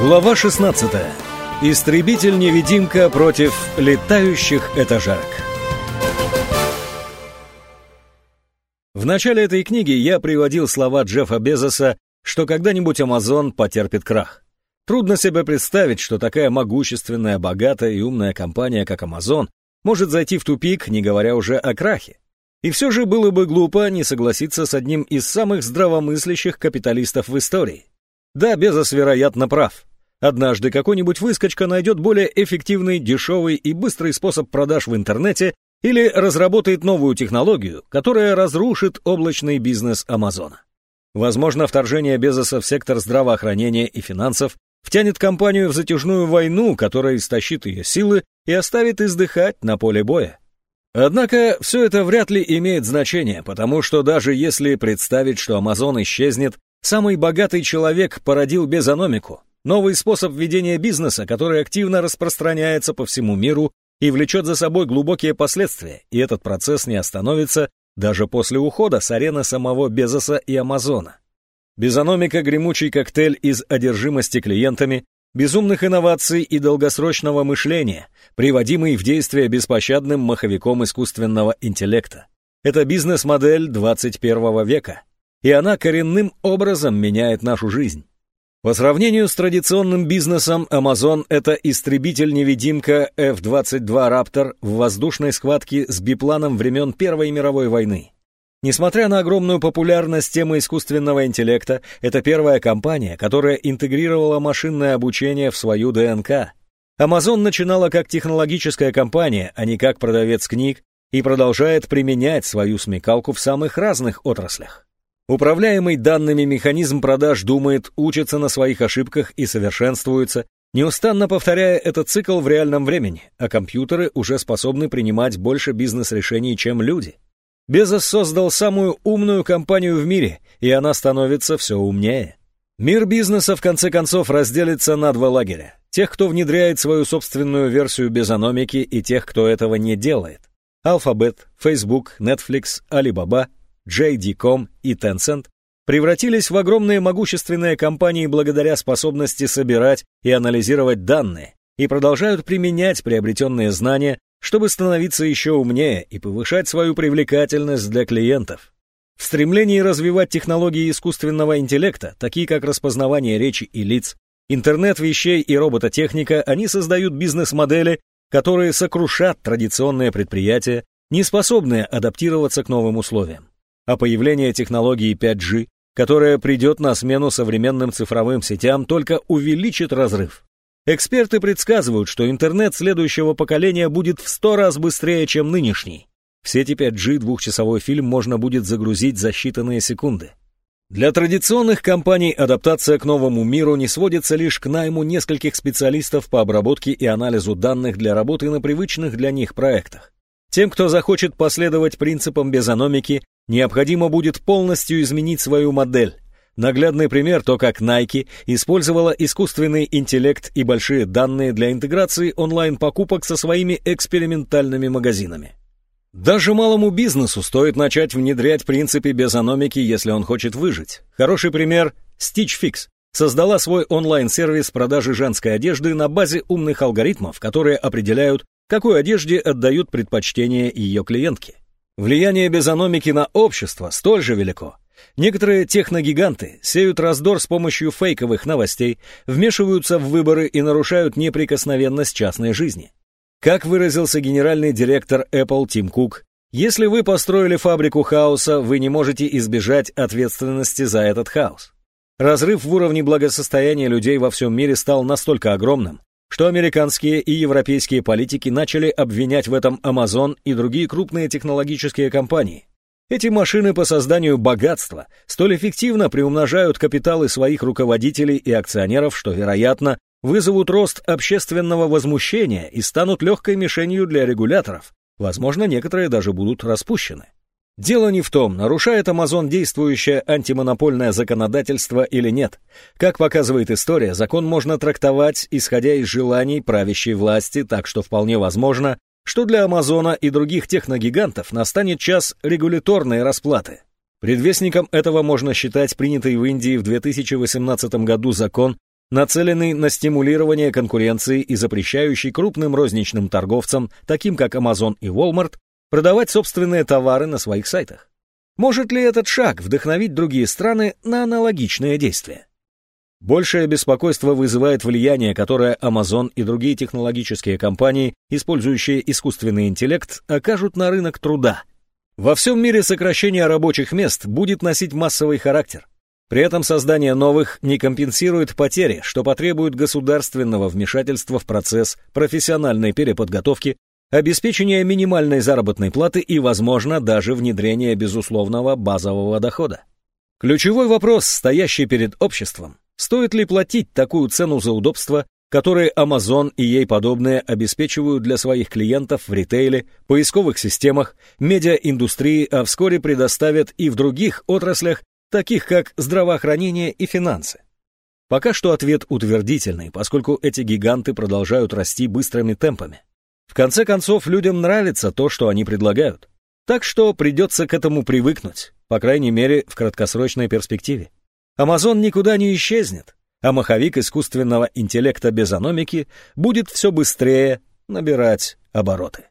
Глава 16. Истребитель-невидимка против летающих этажерок. В начале этой книги я приводил слова Джеффа Безоса, что когда-нибудь Amazon потерпит крах. Трудно себе представить, что такая могущественная, богатая и умная компания, как Amazon, может зайти в тупик, не говоря уже о крахе. И все же было бы глупо не согласиться с одним из самых здравомыслящих капиталистов в истории. Да, Безос, вероятно, прав. Однажды какой-нибудь выскочка найдет более эффективный, дешевый и быстрый способ продаж в интернете или разработает новую технологию, которая разрушит облачный бизнес Амазона. Возможно, вторжение Безоса в сектор здравоохранения и финансов втянет компанию в затяжную войну, которая истощит ее силы и оставит издыхать на поле боя. Однако все это вряд ли имеет значение, потому что даже если представить, что Амазон исчезнет, самый богатый человек породил безономику, Новый способ ведения бизнеса, который активно распространяется по всему миру и влечет за собой глубокие последствия, и этот процесс не остановится даже после ухода с арены самого Безоса и Амазона. Безономика – гремучий коктейль из одержимости клиентами, безумных инноваций и долгосрочного мышления, приводимый в действие беспощадным маховиком искусственного интеллекта. Это бизнес-модель 21 века, и она коренным образом меняет нашу жизнь. По сравнению с традиционным бизнесом, Amazon — это истребитель-невидимка F-22 Raptor в воздушной схватке с бипланом времен Первой мировой войны. Несмотря на огромную популярность темы искусственного интеллекта, это первая компания, которая интегрировала машинное обучение в свою ДНК. Amazon начинала как технологическая компания, а не как продавец книг, и продолжает применять свою смекалку в самых разных отраслях. Управляемый данными механизм продаж думает, учится на своих ошибках и совершенствуется, неустанно повторяя этот цикл в реальном времени, а компьютеры уже способны принимать больше бизнес-решений, чем люди. Безос создал самую умную компанию в мире, и она становится все умнее. Мир бизнеса в конце концов разделится на два лагеря. Тех, кто внедряет свою собственную версию безономики, и тех, кто этого не делает. Alphabet, Facebook, Netflix, Alibaba — JD.com и Tencent превратились в огромные могущественные компании благодаря способности собирать и анализировать данные и продолжают применять приобретенные знания, чтобы становиться еще умнее и повышать свою привлекательность для клиентов. В стремлении развивать технологии искусственного интеллекта, такие как распознавание речи и лиц, интернет вещей и робототехника, они создают бизнес-модели, которые сокрушат традиционные предприятия, не способные адаптироваться к новым условиям а появление технологии 5G, которая придет на смену современным цифровым сетям, только увеличит разрыв. Эксперты предсказывают, что интернет следующего поколения будет в 100 раз быстрее, чем нынешний. В сети 5G двухчасовой фильм можно будет загрузить за считанные секунды. Для традиционных компаний адаптация к новому миру не сводится лишь к найму нескольких специалистов по обработке и анализу данных для работы на привычных для них проектах. Тем, кто захочет последовать принципам безономики, необходимо будет полностью изменить свою модель. Наглядный пример то, как Nike использовала искусственный интеллект и большие данные для интеграции онлайн-покупок со своими экспериментальными магазинами. Даже малому бизнесу стоит начать внедрять принципы безономики, если он хочет выжить. Хороший пример – Stitch Fix создала свой онлайн-сервис продажи женской одежды на базе умных алгоритмов, которые определяют, какой одежде отдают предпочтение ее клиентки. Влияние безономики на общество столь же велико. Некоторые техногиганты сеют раздор с помощью фейковых новостей, вмешиваются в выборы и нарушают неприкосновенность частной жизни. Как выразился генеральный директор Apple Тим Кук, если вы построили фабрику хаоса, вы не можете избежать ответственности за этот хаос. Разрыв в уровне благосостояния людей во всем мире стал настолько огромным, что американские и европейские политики начали обвинять в этом Amazon и другие крупные технологические компании. Эти машины по созданию богатства столь эффективно приумножают капиталы своих руководителей и акционеров, что, вероятно, вызовут рост общественного возмущения и станут легкой мишенью для регуляторов. Возможно, некоторые даже будут распущены. Дело не в том, нарушает Amazon действующее антимонопольное законодательство или нет. Как показывает история, закон можно трактовать, исходя из желаний правящей власти, так что вполне возможно, что для Амазона и других техногигантов настанет час регуляторной расплаты. Предвестником этого можно считать принятый в Индии в 2018 году закон, нацеленный на стимулирование конкуренции и запрещающий крупным розничным торговцам, таким как Amazon и Walmart, продавать собственные товары на своих сайтах. Может ли этот шаг вдохновить другие страны на аналогичные действия? Большее беспокойство вызывает влияние, которое Amazon и другие технологические компании, использующие искусственный интеллект, окажут на рынок труда. Во всем мире сокращение рабочих мест будет носить массовый характер. При этом создание новых не компенсирует потери, что потребует государственного вмешательства в процесс профессиональной переподготовки, обеспечения минимальной заработной платы и, возможно, даже внедрения безусловного базового дохода. Ключевой вопрос, стоящий перед обществом, стоит ли платить такую цену за удобство, которые Amazon и ей подобные обеспечивают для своих клиентов в ритейле, поисковых системах, медиаиндустрии, а вскоре предоставят и в других отраслях, таких как здравоохранение и финансы. Пока что ответ утвердительный, поскольку эти гиганты продолжают расти быстрыми темпами. В конце концов, людям нравится то, что они предлагают. Так что придется к этому привыкнуть, по крайней мере, в краткосрочной перспективе. Amazon никуда не исчезнет, а маховик искусственного интеллекта без аномики будет все быстрее набирать обороты.